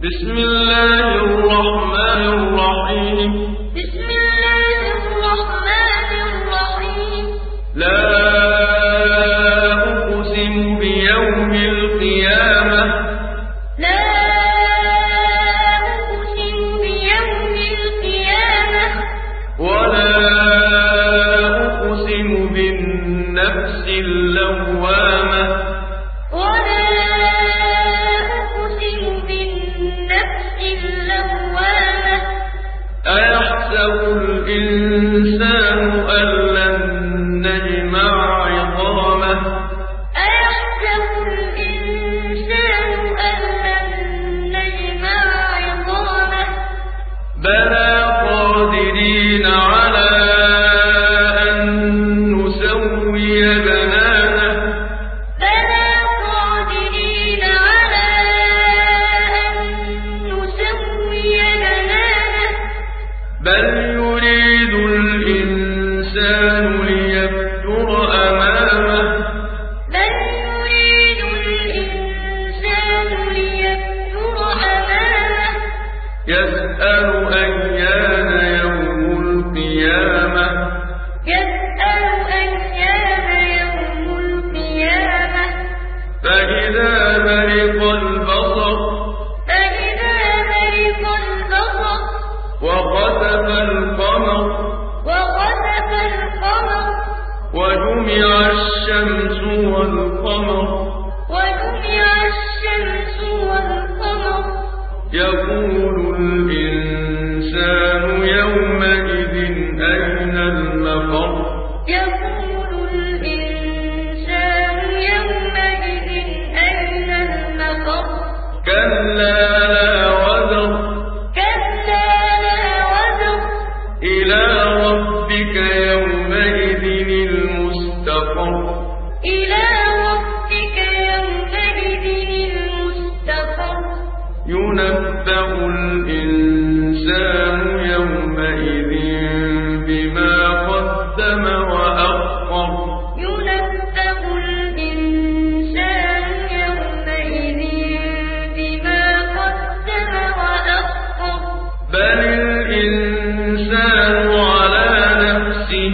بسم الله الرحمن الرحيم. بسم الله الرحمن الرحيم. لا أقسم بيوم يسأل أيان يوم القيامة. يسأل أيان يوم القيامة. فإذا برق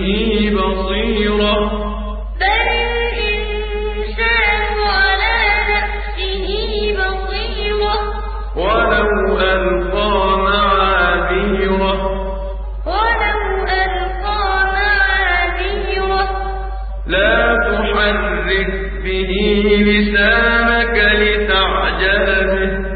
به بصيرا بل الإنسان على نفسه بصيرة. ولو ألقى معاذيرة. لا تحرك به لسانك لتعجل به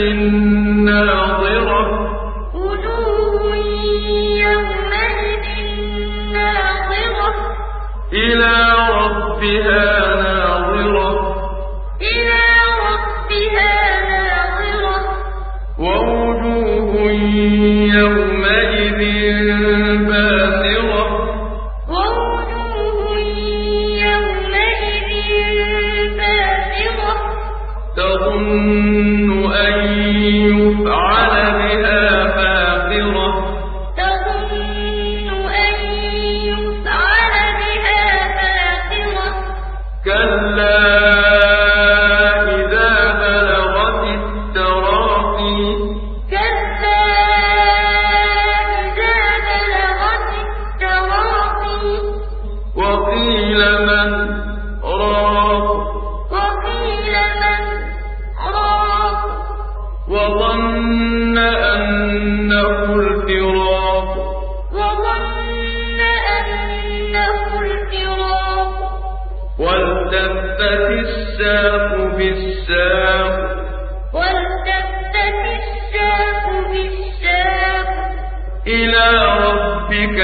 النَّارُ تظن أن يفعل بها الساق بالساق. والتفت الساق بالساق. إلى ربك